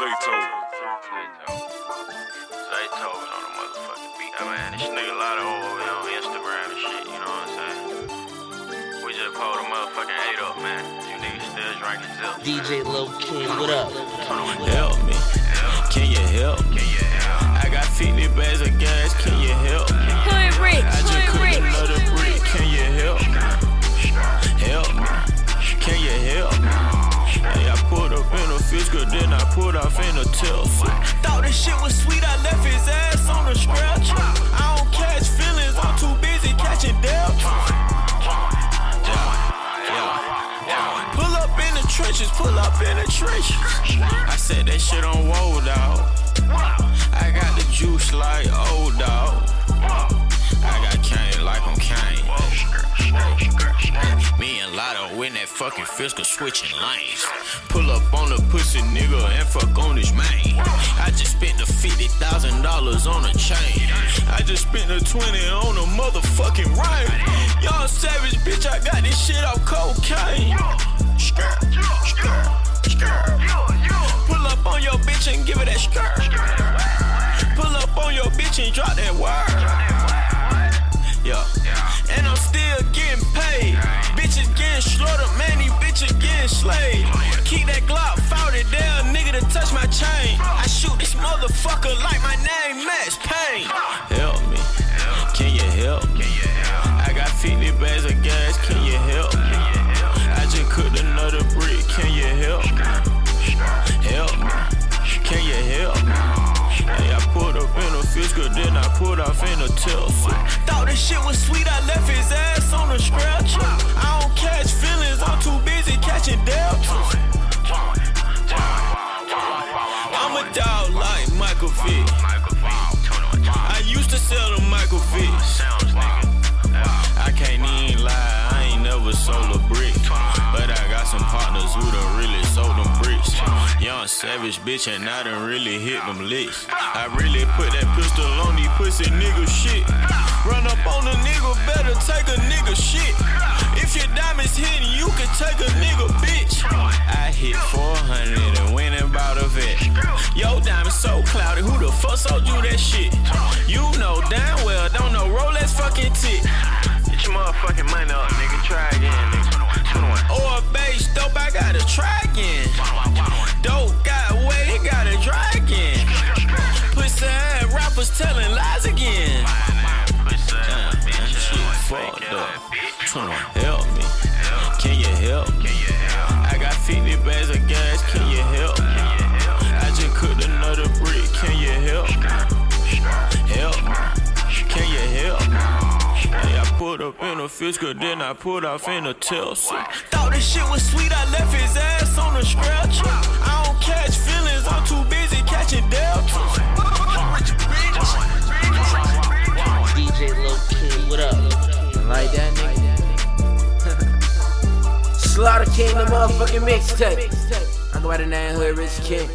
Zaytoven. Zaytoven on the motherfucking beat. I mean, this nigga lot of over on Instagram and shit, you know what I'm saying? We just pulled a motherfucking eight up, man. You niggas still drinking zip. DJ Low King, what up? Help me. Can you help? Can you help? I got 50 bags of gas. Can you up in then I pulled off in a Tesla. Thought this shit was sweet, I left his ass on the scratch. I don't catch feelings, I'm too busy catching depth. Pull up in the trenches, pull up in the trenches. I said that shit on Woe, dog. In that fucking Fisker switching lanes. Pull up on the pussy nigga and fuck on his main. I just spent the fifty thousand dollars on a chain. I just spent the twenty on a motherfucking ring. Young savage bitch, I got this shit off cocaine. Skirt, skirt, skirt. Pull up on your bitch and give her that skirt. Pull up on your bitch and drop that word. Slayed. Keep that Glock 40 down, nigga, to touch my chain. I shoot this motherfucker like my name Max Payne. Help me. Can you help? I got 50 bags of gas, can you help? I just cooked another brick, can you help? Help me. Can you help? Hey, I pulled up in a Fisker, then I pulled off in a Tesla. Thought this shit was sweet, I left his Vick. I used to sell to Michael Vick. I can't even lie, I ain't never sold a brick. But I got some partners who done really sold them bricks. Young savage bitch, and I done really hit them licks. I really put that pistol on these pussy nigga shit. Run up on a nigga, better take a nigga shit. If your diamonds hitting, you can take a nigga fuck sold you that shit? You know damn well, don't know Rolex fucking tick. Get your motherfucking money up, nigga. Try again, nigga. Or a base dope, I gotta try again. Dope got way, it gotta dry again. Pussy ass rappers telling lies again. Damn, man, shit fucked up. 21, help me. Can you help? me? I got 50 bags of gas, Hey, pulled up in a Fisker, then I pulled off in a Tesla. Thought this shit was sweet, I left his ass on the scratch. I don't catch feelings, I'm too busy catching depth. DJ Low King, what up? Like that, nigga. Slaughter King, the motherfucking mixtape. I go by the name Hood Rich King.